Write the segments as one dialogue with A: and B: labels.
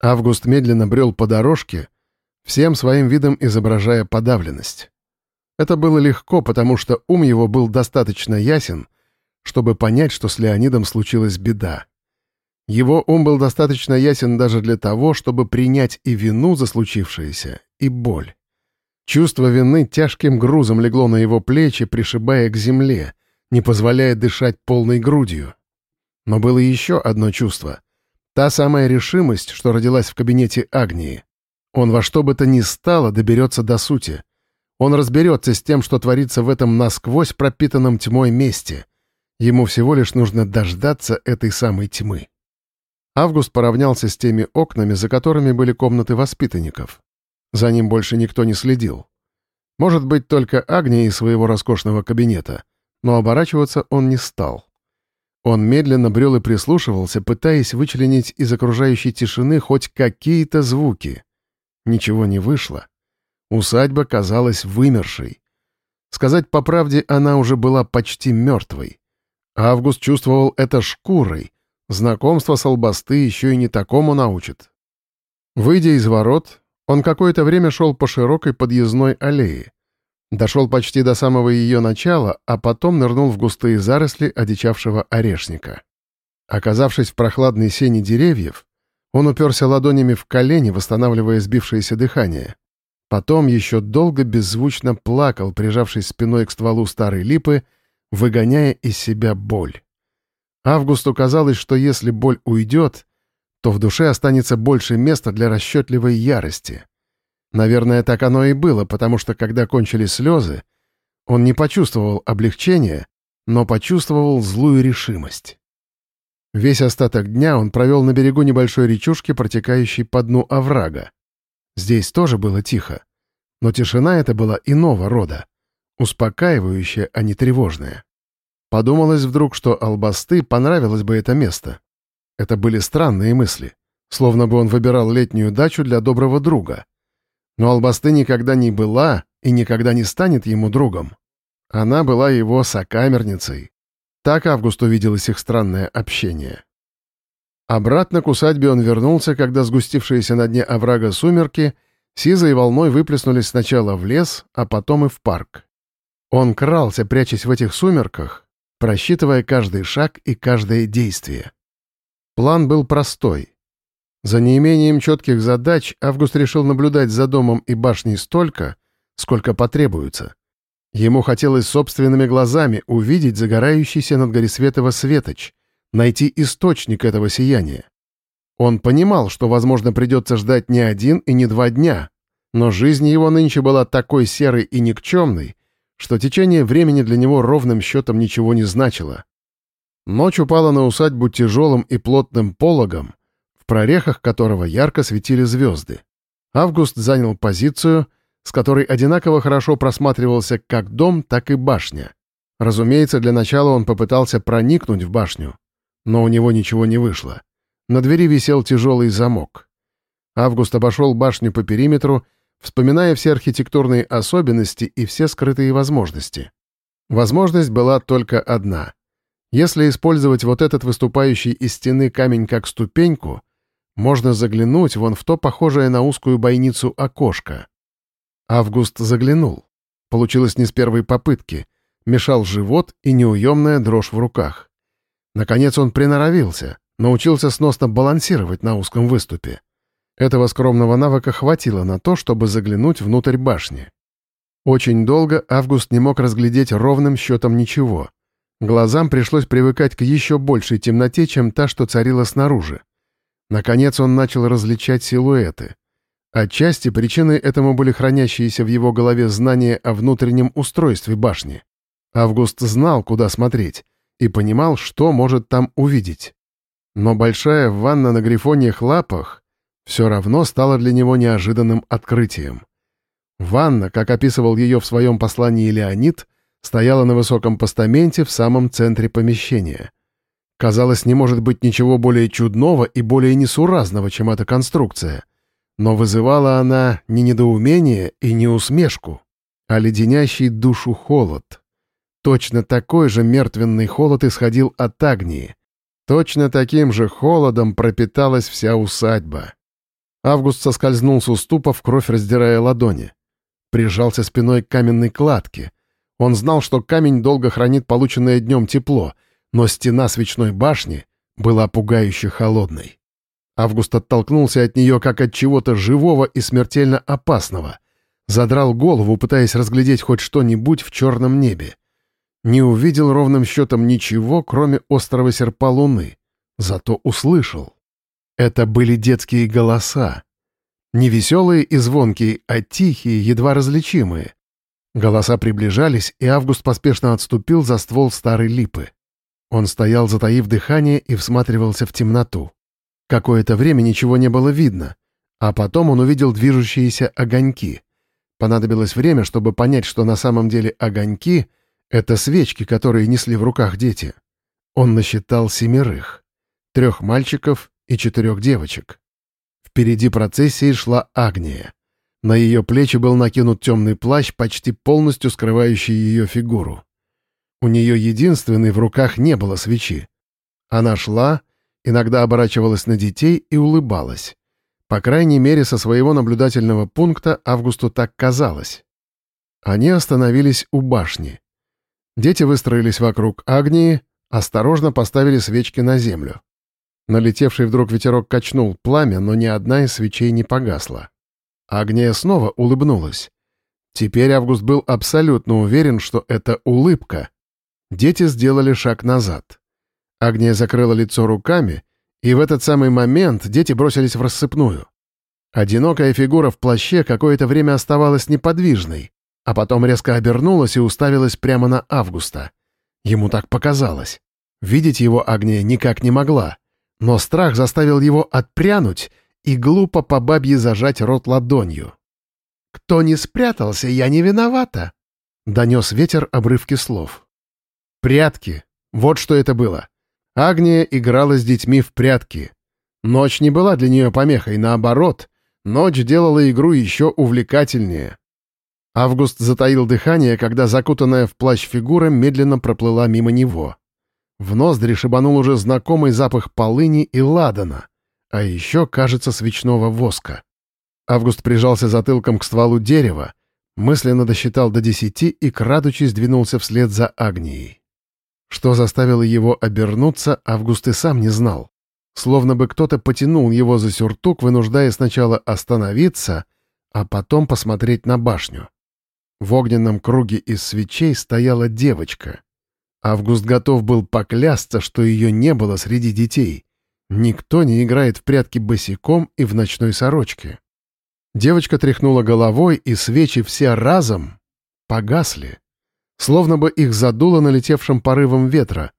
A: Август медленно брел по дорожке, всем своим видом изображая подавленность. Это было легко, потому что ум его был достаточно ясен, чтобы понять, что с Леонидом случилась беда. Его ум был достаточно ясен даже для того, чтобы принять и вину за случившееся, и боль. Чувство вины тяжким грузом легло на его плечи, пришибая к земле, не позволяя дышать полной грудью. Но было еще одно чувство. Та самая решимость, что родилась в кабинете Агнии. Он во что бы то ни стало доберется до сути. Он разберется с тем, что творится в этом насквозь пропитанном тьмой месте. Ему всего лишь нужно дождаться этой самой тьмы. Август поравнялся с теми окнами, за которыми были комнаты воспитанников. За ним больше никто не следил. Может быть, только Агния из своего роскошного кабинета, но оборачиваться он не стал. Он медленно брел и прислушивался, пытаясь вычленить из окружающей тишины хоть какие-то звуки. Ничего не вышло. Усадьба казалась вымершей. Сказать по правде, она уже была почти мертвой. Август чувствовал это шкурой, Знакомство с албасты еще и не такому научит. Выйдя из ворот, он какое-то время шел по широкой подъездной аллее. Дошел почти до самого ее начала, а потом нырнул в густые заросли одичавшего орешника. Оказавшись в прохладной сене деревьев, он уперся ладонями в колени, восстанавливая сбившееся дыхание. Потом еще долго беззвучно плакал, прижавшись спиной к стволу старой липы, выгоняя из себя боль. Августу казалось, что если боль уйдет, то в душе останется больше места для расчетливой ярости. Наверное, так оно и было, потому что, когда кончились слезы, он не почувствовал облегчения, но почувствовал злую решимость. Весь остаток дня он провел на берегу небольшой речушки, протекающей по дну оврага. Здесь тоже было тихо, но тишина эта была иного рода, успокаивающая, а не тревожная. Подумалось вдруг, что Албасты понравилось бы это место. Это были странные мысли, словно бы он выбирал летнюю дачу для доброго друга. Но Албасты никогда не была и никогда не станет ему другом. Она была его сокамерницей. Так Август увиделось их странное общение. Обратно к усадьбе он вернулся, когда сгустившиеся на дне оврага сумерки сизой волной выплеснулись сначала в лес, а потом и в парк. Он крался, прячась в этих сумерках, просчитывая каждый шаг и каждое действие. План был простой. За неимением четких задач Август решил наблюдать за домом и башней столько, сколько потребуется. Ему хотелось собственными глазами увидеть загорающийся над Горисветово светоч, найти источник этого сияния. Он понимал, что, возможно, придется ждать не один и не два дня, но жизнь его нынче была такой серой и никчемной, что течение времени для него ровным счетом ничего не значило. Ночь упала на усадьбу тяжелым и плотным пологом, прорехах которого ярко светили звезды. Август занял позицию, с которой одинаково хорошо просматривался как дом, так и башня. Разумеется, для начала он попытался проникнуть в башню, но у него ничего не вышло. На двери висел тяжелый замок. Август обошел башню по периметру вспоминая все архитектурные особенности и все скрытые возможности. Возможность была только одна. Если использовать вот этот выступающий из стены камень как ступеньку, можно заглянуть вон в то похожее на узкую бойницу окошко. Август заглянул. Получилось не с первой попытки. Мешал живот и неуемная дрожь в руках. Наконец он приноровился, научился сносно балансировать на узком выступе. Этого скромного навыка хватило на то, чтобы заглянуть внутрь башни. Очень долго Август не мог разглядеть ровным счетом ничего. Глазам пришлось привыкать к еще большей темноте, чем та, что царила снаружи. Наконец он начал различать силуэты. Отчасти причиной этому были хранящиеся в его голове знания о внутреннем устройстве башни. Август знал, куда смотреть, и понимал, что может там увидеть. Но большая ванна на грифоньих лапах все равно стало для него неожиданным открытием. Ванна, как описывал ее в своем послании Леонид, стояла на высоком постаменте в самом центре помещения. Казалось, не может быть ничего более чудного и более несуразного, чем эта конструкция. Но вызывала она не недоумение и не усмешку, а леденящий душу холод. Точно такой же мертвенный холод исходил от Агнии. Точно таким же холодом пропиталась вся усадьба. Август соскользнул с уступа, в кровь раздирая ладони. Прижался спиной к каменной кладке. Он знал, что камень долго хранит полученное днем тепло, но стена свечной башни была пугающе холодной. Август оттолкнулся от нее, как от чего-то живого и смертельно опасного. Задрал голову, пытаясь разглядеть хоть что-нибудь в черном небе. Не увидел ровным счетом ничего, кроме острого серпа луны. Зато услышал. Это были детские голоса. Не веселые и звонкие, а тихие, едва различимые. Голоса приближались, и Август поспешно отступил за ствол старой липы. Он стоял, затаив дыхание, и всматривался в темноту. Какое-то время ничего не было видно, а потом он увидел движущиеся огоньки. Понадобилось время, чтобы понять, что на самом деле огоньки — это свечки, которые несли в руках дети. Он насчитал семерых. Трех мальчиков и четырех девочек. Впереди процессии шла Агния. На ее плечи был накинут темный плащ, почти полностью скрывающий ее фигуру. У нее единственной в руках не было свечи. Она шла, иногда оборачивалась на детей и улыбалась. По крайней мере, со своего наблюдательного пункта Августу так казалось. Они остановились у башни. Дети выстроились вокруг Агнии, осторожно поставили свечки на землю. Налетевший вдруг ветерок качнул пламя, но ни одна из свечей не погасла. Агния снова улыбнулась. Теперь Август был абсолютно уверен, что это улыбка. Дети сделали шаг назад. Агния закрыла лицо руками, и в этот самый момент дети бросились в рассыпную. Одинокая фигура в плаще какое-то время оставалась неподвижной, а потом резко обернулась и уставилась прямо на Августа. Ему так показалось. Видеть его Агния никак не могла. Но страх заставил его отпрянуть и глупо по бабье зажать рот ладонью. «Кто не спрятался, я не виновата», — донес ветер обрывки слов. «Прятки. Вот что это было. Агния играла с детьми в прятки. Ночь не была для нее помехой, наоборот, ночь делала игру еще увлекательнее». Август затаил дыхание, когда закутанная в плащ фигура медленно проплыла мимо него. В ноздри шибанул уже знакомый запах полыни и ладана, а еще, кажется, свечного воска. Август прижался затылком к стволу дерева, мысленно досчитал до десяти и, крадучись, двинулся вслед за Агнией. Что заставило его обернуться, Август и сам не знал. Словно бы кто-то потянул его за сюртук, вынуждая сначала остановиться, а потом посмотреть на башню. В огненном круге из свечей стояла девочка. Август готов был поклясться, что ее не было среди детей. Никто не играет в прятки босиком и в ночной сорочке. Девочка тряхнула головой, и свечи все разом погасли. Словно бы их задуло налетевшим порывом ветра.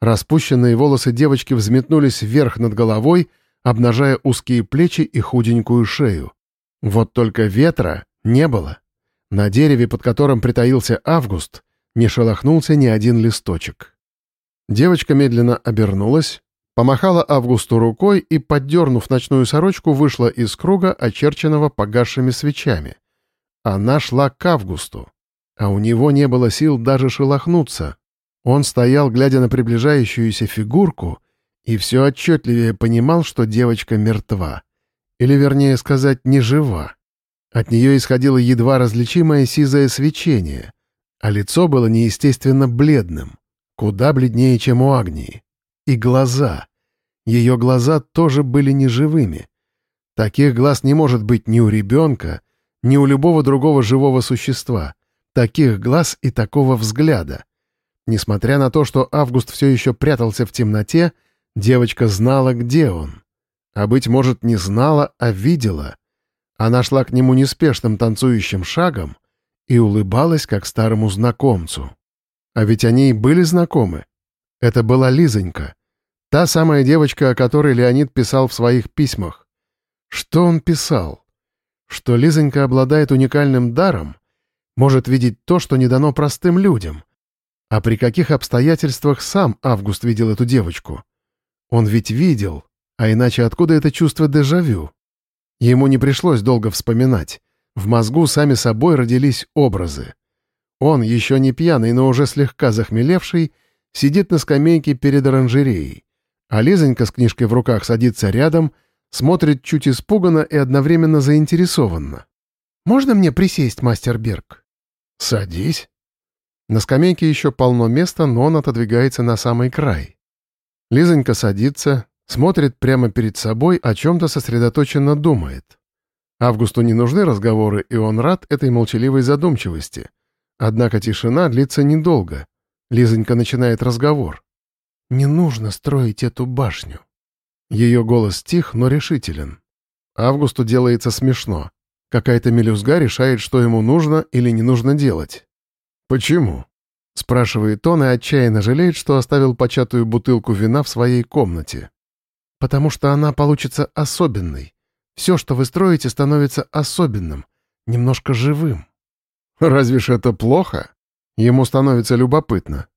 A: Распущенные волосы девочки взметнулись вверх над головой, обнажая узкие плечи и худенькую шею. Вот только ветра не было. На дереве, под которым притаился Август, не шелохнулся ни один листочек. Девочка медленно обернулась, помахала Августу рукой и, поддернув ночную сорочку, вышла из круга, очерченного погасшими свечами. Она шла к Августу, а у него не было сил даже шелохнуться. Он стоял, глядя на приближающуюся фигурку, и все отчетливее понимал, что девочка мертва. Или, вернее сказать, не жива. От нее исходило едва различимое сизое свечение — а лицо было неестественно бледным, куда бледнее, чем у Агнии. И глаза. Ее глаза тоже были неживыми. Таких глаз не может быть ни у ребенка, ни у любого другого живого существа. Таких глаз и такого взгляда. Несмотря на то, что Август все еще прятался в темноте, девочка знала, где он. А, быть может, не знала, а видела. Она шла к нему неспешным танцующим шагом, и улыбалась, как старому знакомцу. А ведь они и были знакомы. Это была Лизонька. Та самая девочка, о которой Леонид писал в своих письмах. Что он писал? Что Лизонька обладает уникальным даром, может видеть то, что не дано простым людям. А при каких обстоятельствах сам Август видел эту девочку? Он ведь видел, а иначе откуда это чувство дежавю? Ему не пришлось долго вспоминать. В мозгу сами собой родились образы. Он, еще не пьяный, но уже слегка захмелевший, сидит на скамейке перед оранжереей, а Лизонька с книжкой в руках садится рядом, смотрит чуть испуганно и одновременно заинтересованно. «Можно мне присесть, мастер Берг?» «Садись». На скамейке еще полно места, но он отодвигается на самый край. Лизонька садится, смотрит прямо перед собой, о чем-то сосредоточенно думает. Августу не нужны разговоры, и он рад этой молчаливой задумчивости. Однако тишина длится недолго. Лизонька начинает разговор. «Не нужно строить эту башню». Ее голос тих, но решителен. Августу делается смешно. Какая-то мелюзга решает, что ему нужно или не нужно делать. «Почему?» — спрашивает он и отчаянно жалеет, что оставил початую бутылку вина в своей комнате. «Потому что она получится особенной. Все, что вы строите, становится особенным, немножко живым». «Разве ж это плохо?» Ему становится любопытно.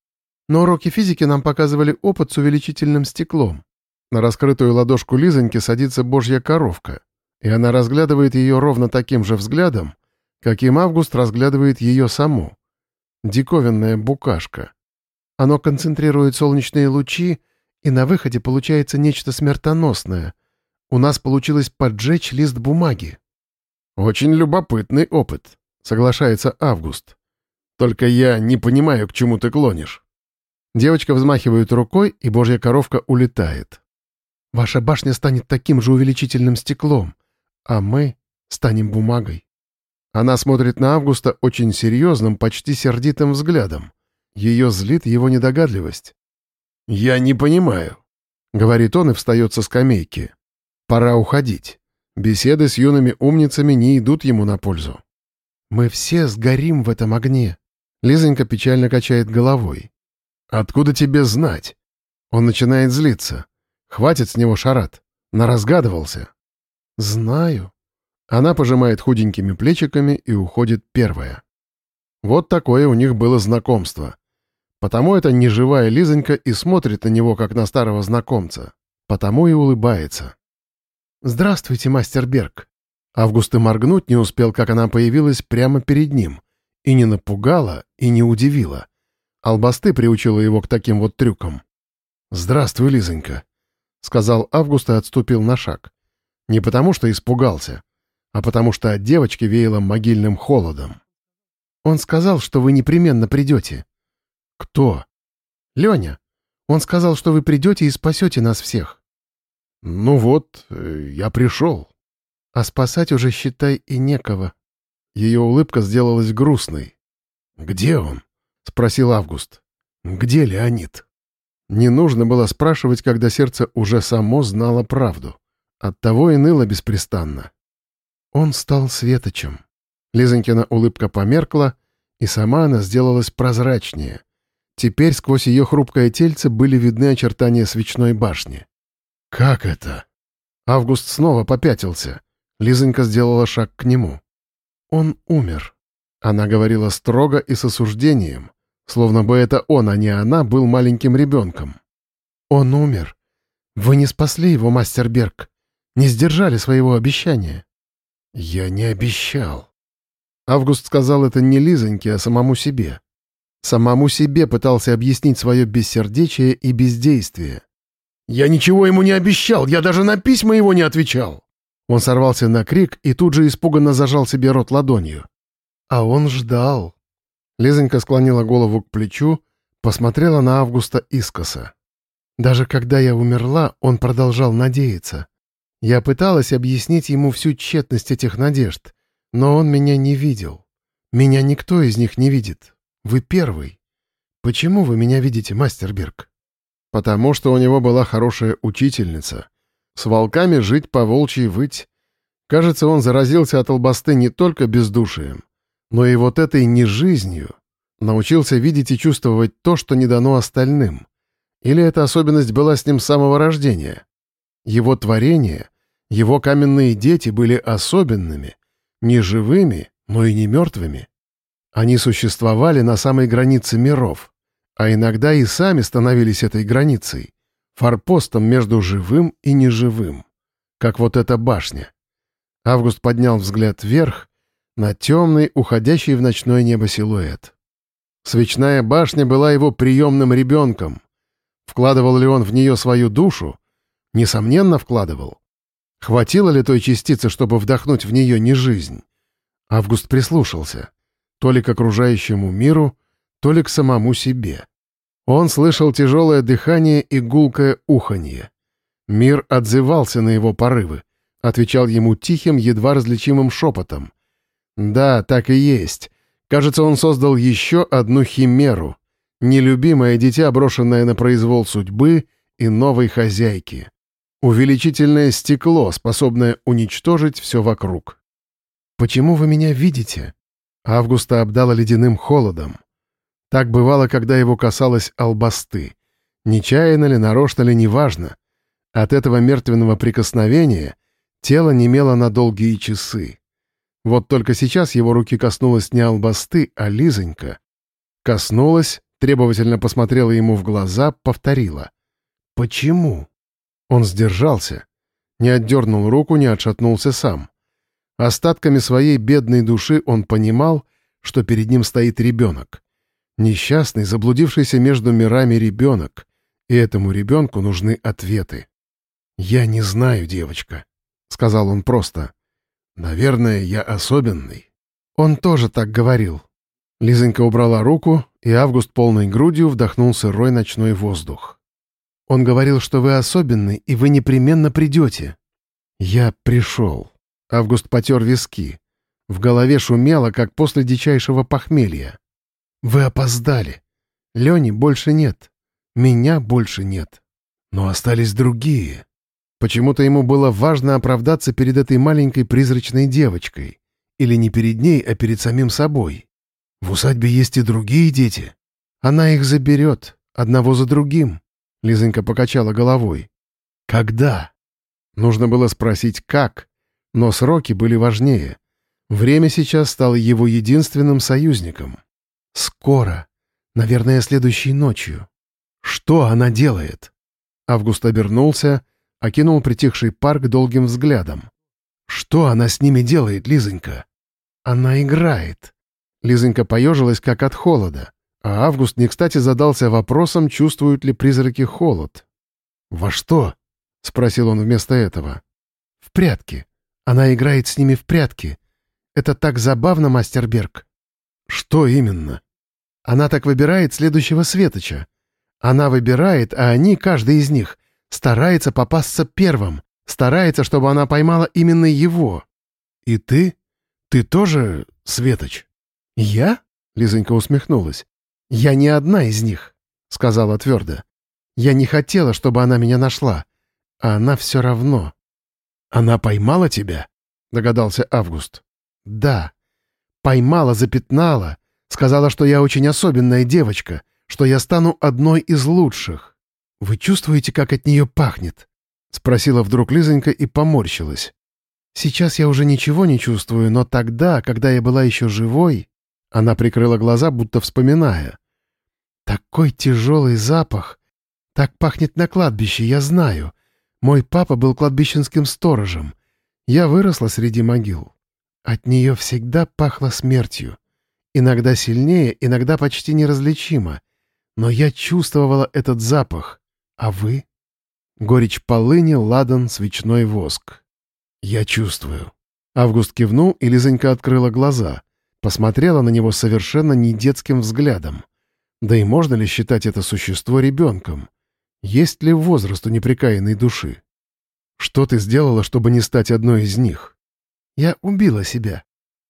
A: Но уроки физики нам показывали опыт с увеличительным стеклом. На раскрытую ладошку Лизоньки садится божья коровка, и она разглядывает ее ровно таким же взглядом, каким Август разглядывает ее саму. Диковинная букашка. Оно концентрирует солнечные лучи, и на выходе получается нечто смертоносное. У нас получилось поджечь лист бумаги. «Очень любопытный опыт», — соглашается Август. «Только я не понимаю, к чему ты клонишь». Девочка взмахивает рукой, и божья коровка улетает. Ваша башня станет таким же увеличительным стеклом, а мы станем бумагой». Она смотрит на Августа очень серьезным, почти сердитым взглядом. Ее злит его недогадливость. «Я не понимаю», — говорит он и встает со скамейки. «Пора уходить. Беседы с юными умницами не идут ему на пользу». «Мы все сгорим в этом огне», — Лизонька печально качает головой. «Откуда тебе знать?» Он начинает злиться. Хватит с него шарат. Наразгадывался. Знаю. Она пожимает худенькими плечиками и уходит первая. Вот такое у них было знакомство. Потому это неживая Лизонька и смотрит на него, как на старого знакомца. Потому и улыбается. «Здравствуйте, мастер Берг». Август и моргнуть не успел, как она появилась прямо перед ним. И не напугала, и не удивила. Албасты приучила его к таким вот трюкам. «Здравствуй, Лизонька», — сказал Август и отступил на шаг. Не потому что испугался, а потому что от девочки веяло могильным холодом. «Он сказал, что вы непременно придете». «Кто?» «Леня. Он сказал, что вы придете и спасете нас всех». «Ну вот, э, я пришел». «А спасать уже, считай, и некого». Ее улыбка сделалась грустной. «Где он?» — спросил Август. «Где Леонид?» Не нужно было спрашивать, когда сердце уже само знало правду. Оттого и ныло беспрестанно. Он стал светочем. Лизонькина улыбка померкла, и сама она сделалась прозрачнее. Теперь сквозь ее хрупкое тельце были видны очертания свечной башни. «Как это?» Август снова попятился. Лизонька сделала шаг к нему. «Он умер». Она говорила строго и с осуждением, Словно бы это он, а не она, был маленьким ребенком. Он умер. Вы не спасли его, мастер Берг. Не сдержали своего обещания. Я не обещал. Август сказал это не Лизоньке, а самому себе. Самому себе пытался объяснить свое бессердечие и бездействие. «Я ничего ему не обещал, я даже на письма его не отвечал!» Он сорвался на крик и тут же испуганно зажал себе рот ладонью. А он ждал. Лизонька склонила голову к плечу, посмотрела на Августа искоса. Даже когда я умерла, он продолжал надеяться. Я пыталась объяснить ему всю тщетность этих надежд, но он меня не видел. Меня никто из них не видит. Вы первый. Почему вы меня видите, мастер Берг? Потому что у него была хорошая учительница. С волками жить по волчьи выть. Кажется, он заразился от албасты не только бездушием, но и вот этой не жизнью научился видеть и чувствовать то, что не дано остальным. Или эта особенность была с ним с самого рождения? Его творения, его каменные дети были особенными, не живыми, но и не мертвыми. Они существовали на самой границе миров, а иногда и сами становились этой границей, форпостом между живым и неживым, как вот эта башня. Август поднял взгляд вверх на темный, уходящий в ночное небо силуэт. Свечная башня была его приемным ребенком. Вкладывал ли он в нее свою душу? Несомненно, вкладывал. Хватило ли той частицы, чтобы вдохнуть в нее не жизнь? Август прислушался. То ли к окружающему миру, то ли к самому себе. Он слышал тяжелое дыхание и гулкое уханье. Мир отзывался на его порывы, отвечал ему тихим, едва различимым шепотом. Да, так и есть. Кажется, он создал еще одну химеру. Нелюбимое дитя, брошенное на произвол судьбы и новой хозяйки. Увеличительное стекло, способное уничтожить все вокруг. «Почему вы меня видите?» Августа обдала ледяным холодом. Так бывало, когда его касалась албасты. Нечаянно ли, нарочно ли, неважно. От этого мертвенного прикосновения тело немело на долгие часы. Вот только сейчас его руки коснулась не албасты, а Лизонька. Коснулась, требовательно посмотрела ему в глаза, повторила. «Почему?» Он сдержался. Не отдернул руку, не отшатнулся сам. Остатками своей бедной души он понимал, что перед ним стоит ребенок. Несчастный, заблудившийся между мирами ребенок, и этому ребенку нужны ответы. «Я не знаю, девочка», — сказал он просто. «Наверное, я особенный». Он тоже так говорил. Лизонька убрала руку, и Август полной грудью вдохнул сырой ночной воздух. Он говорил, что вы особенный, и вы непременно придете. Я пришел. Август потер виски. В голове шумело, как после дичайшего похмелья. Вы опоздали. Лени больше нет. Меня больше нет. Но остались другие. Почему-то ему было важно оправдаться перед этой маленькой призрачной девочкой. Или не перед ней, а перед самим собой. В усадьбе есть и другие дети. Она их заберет, одного за другим. Лизонька покачала головой. Когда? Нужно было спросить, как. Но сроки были важнее. Время сейчас стало его единственным союзником. «Скоро. Наверное, следующей ночью. Что она делает?» Август обернулся, окинул притихший парк долгим взглядом. «Что она с ними делает, Лизонька?» «Она играет». Лизонька поежилась, как от холода, а Август не кстати задался вопросом, чувствуют ли призраки холод. «Во что?» — спросил он вместо этого. «В прятки. Она играет с ними в прятки. Это так забавно, мастер Берг». «Что именно?» Она так выбирает следующего светоча. Она выбирает, а они, каждый из них, старается попасться первым, старается, чтобы она поймала именно его. И ты? Ты тоже светоч? Я? Лизонька усмехнулась. Я не одна из них, сказала твердо. Я не хотела, чтобы она меня нашла, а она все равно. Она поймала тебя? Догадался Август. Да. Поймала, запятнала, Сказала, что я очень особенная девочка, что я стану одной из лучших. Вы чувствуете, как от нее пахнет?» — спросила вдруг Лизонька и поморщилась. «Сейчас я уже ничего не чувствую, но тогда, когда я была еще живой...» Она прикрыла глаза, будто вспоминая. «Такой тяжелый запах! Так пахнет на кладбище, я знаю. Мой папа был кладбищенским сторожем. Я выросла среди могил. От нее всегда пахло смертью. Иногда сильнее, иногда почти неразличимо. Но я чувствовала этот запах. А вы? Горечь полыни, ладан, свечной воск. Я чувствую. Август кивнул, и Лизонька открыла глаза. Посмотрела на него совершенно не детским взглядом. Да и можно ли считать это существо ребенком? Есть ли возраст у неприкаянной души? Что ты сделала, чтобы не стать одной из них? Я убила себя.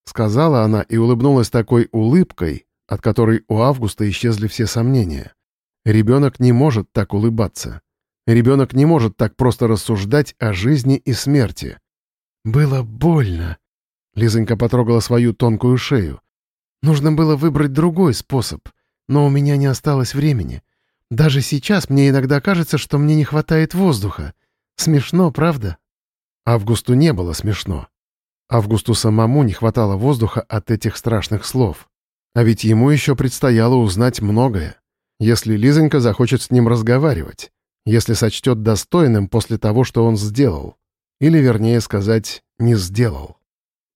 A: — сказала она и улыбнулась такой улыбкой, от которой у Августа исчезли все сомнения. Ребенок не может так улыбаться. Ребенок не может так просто рассуждать о жизни и смерти. «Было больно», — Лизонька потрогала свою тонкую шею. «Нужно было выбрать другой способ, но у меня не осталось времени. Даже сейчас мне иногда кажется, что мне не хватает воздуха. Смешно, правда?» Августу не было смешно. Августу самому не хватало воздуха от этих страшных слов. А ведь ему еще предстояло узнать многое. Если Лизонька захочет с ним разговаривать, если сочтет достойным после того, что он сделал. Или, вернее сказать, не сделал.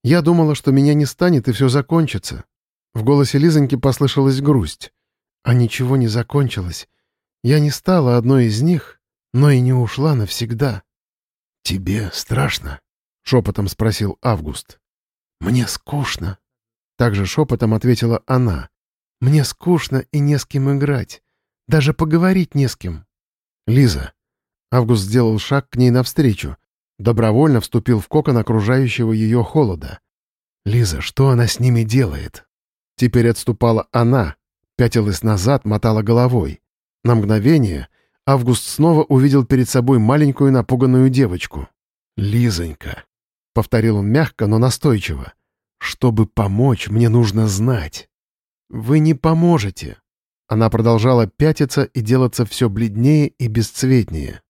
A: Я думала, что меня не станет и все закончится. В голосе Лизоньки послышалась грусть. А ничего не закончилось. Я не стала одной из них, но и не ушла навсегда. «Тебе страшно?» — шепотом спросил Август. «Мне скучно», — также шепотом ответила она. «Мне скучно и не с кем играть. Даже поговорить не с кем». «Лиза». Август сделал шаг к ней навстречу. Добровольно вступил в кокон окружающего ее холода. «Лиза, что она с ними делает?» Теперь отступала она, пятилась назад, мотала головой. На мгновение Август снова увидел перед собой маленькую напуганную девочку. «Лизонька», — повторил он мягко, но настойчиво, — «чтобы помочь, мне нужно знать». «Вы не поможете». Она продолжала пятиться и делаться все бледнее и бесцветнее.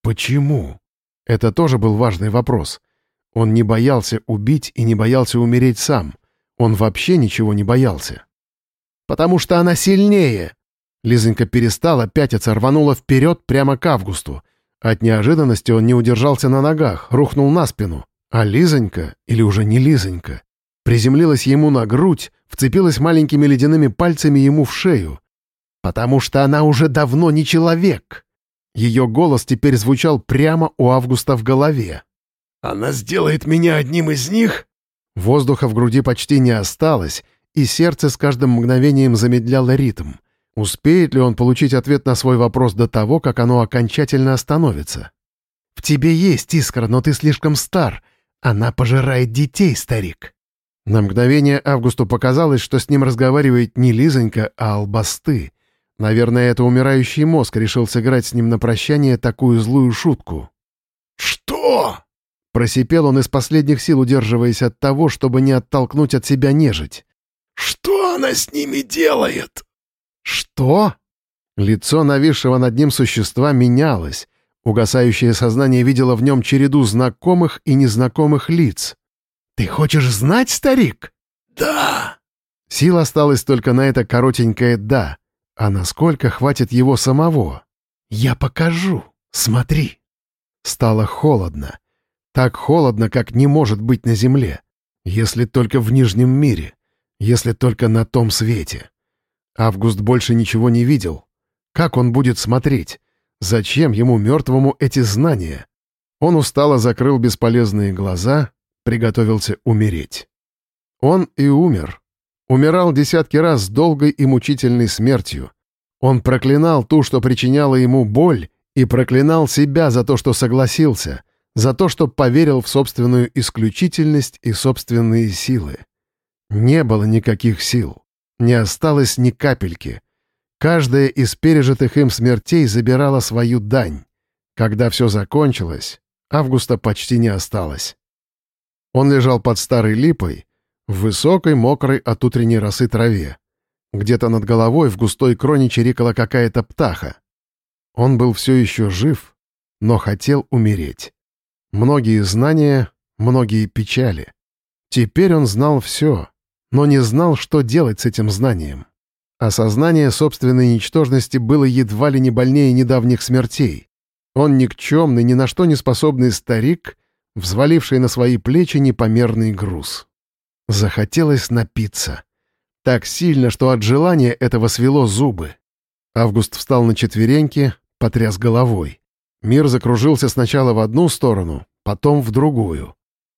A: «Почему?» Это тоже был важный вопрос. Он не боялся убить и не боялся умереть сам. Он вообще ничего не боялся. «Потому что она сильнее!» Лизонька перестала пятиться, рванула вперед прямо к Августу. От неожиданности он не удержался на ногах, рухнул на спину. А Лизонька, или уже не Лизонька, приземлилась ему на грудь, вцепилась маленькими ледяными пальцами ему в шею. «Потому что она уже давно не человек!» Ее голос теперь звучал прямо у Августа в голове. «Она сделает меня одним из них?» Воздуха в груди почти не осталось, и сердце с каждым мгновением замедляло ритм. Успеет ли он получить ответ на свой вопрос до того, как оно окончательно остановится? «В тебе есть искра, но ты слишком стар. Она пожирает детей, старик». На мгновение Августу показалось, что с ним разговаривает не Лизонька, а Албасты. Наверное, это умирающий мозг решил сыграть с ним на прощание такую злую шутку. «Что?» Просипел он из последних сил, удерживаясь от того, чтобы не оттолкнуть от себя нежить. «Что она с ними делает?» «Что?» Лицо нависшего над ним существа менялось. Угасающее сознание видело в нем череду знакомых и незнакомых лиц. «Ты хочешь знать, старик?» «Да!» Сил осталась только на это коротенькое «да». А насколько хватит его самого? «Я покажу. Смотри». Стало холодно. Так холодно, как не может быть на земле. Если только в Нижнем мире. Если только на том свете. Август больше ничего не видел. Как он будет смотреть? Зачем ему, мертвому, эти знания? Он устало закрыл бесполезные глаза, приготовился умереть. Он и умер. Умирал десятки раз с долгой и мучительной смертью. Он проклинал ту, что причиняла ему боль, и проклинал себя за то, что согласился, за то, что поверил в собственную исключительность и собственные силы. Не было никаких сил. Не осталось ни капельки. Каждая из пережитых им смертей забирала свою дань. Когда все закончилось, Августа почти не осталось. Он лежал под старой липой, в высокой, мокрой от утренней росы траве. Где-то над головой в густой кроне чирикала какая-то птаха. Он был все еще жив, но хотел умереть. Многие знания, многие печали. Теперь он знал все, но не знал, что делать с этим знанием. Осознание собственной ничтожности было едва ли не больнее недавних смертей. Он никчемный, ни на что не способный старик, взваливший на свои плечи непомерный груз. Захотелось напиться. Так сильно, что от желания этого свело зубы. Август встал на четвереньки, потряс головой. Мир закружился сначала в одну сторону, потом в другую.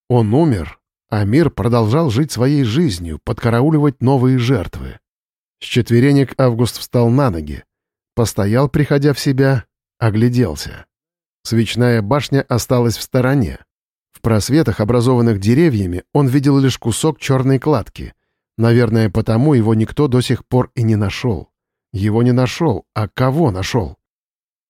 A: Он умер, а мир продолжал жить своей жизнью, подкарауливать новые жертвы. С четверенек Август встал на ноги, постоял, приходя в себя, огляделся. Свечная башня осталась в стороне. В просветах, образованных деревьями, он видел лишь кусок черной кладки. Наверное, потому его никто до сих пор и не нашел. Его не нашел, а кого нашел?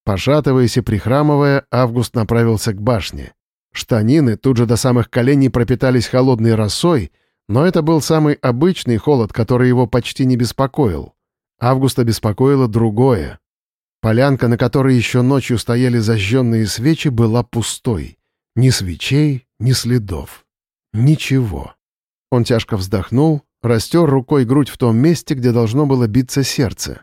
A: Пошатываясь и прихрамывая, Август направился к башне. Штанины тут же до самых коленей пропитались холодной росой, но это был самый обычный холод, который его почти не беспокоил. Августа беспокоило другое. Полянка, на которой еще ночью стояли зажженные свечи, была пустой. Ни свечей, ни следов. Ничего. Он тяжко вздохнул, растер рукой грудь в том месте, где должно было биться сердце.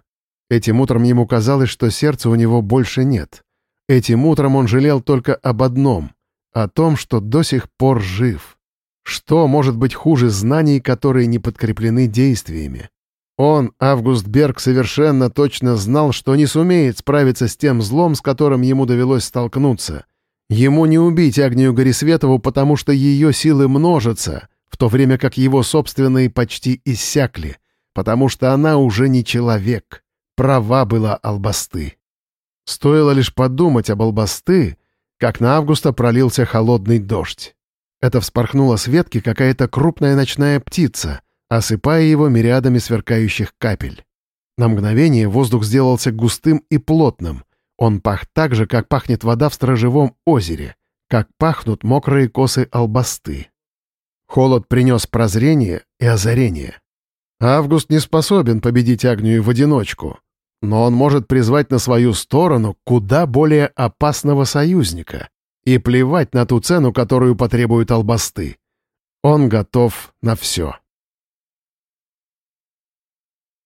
A: Этим утром ему казалось, что сердца у него больше нет. Этим утром он жалел только об одном о том, что до сих пор жив. Что может быть хуже знаний, которые не подкреплены действиями? Он, Август Берг, совершенно точно знал, что не сумеет справиться с тем злом, с которым ему довелось столкнуться. Ему не убить Агнию Горисветову, потому что ее силы множатся, в то время как его собственные почти иссякли, потому что она уже не человек. Права была Албасты. Стоило лишь подумать об Албасты, как на Августа пролился холодный дождь. Это вспорхнула с ветки какая-то крупная ночная птица, осыпая его мириадами сверкающих капель. На мгновение воздух сделался густым и плотным. Он пах так же, как пахнет вода в сторожевом озере, как пахнут мокрые косы албасты. Холод принес прозрение и озарение. Август не способен победить Агнию в одиночку, но он может призвать на свою сторону куда более опасного союзника и плевать на ту цену, которую потребуют албасты. Он готов на все.